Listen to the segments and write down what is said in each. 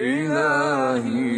إلهي.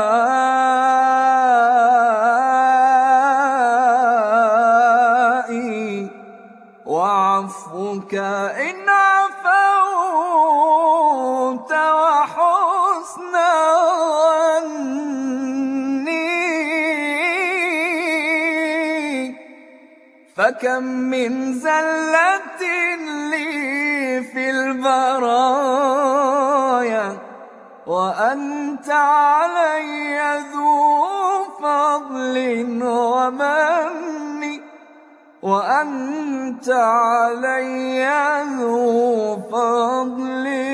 وعفوك إن عفوت وحسن ظني. فكم من زلة لي في البرايا وأنت علي ذو وأنت علي ذو فضل.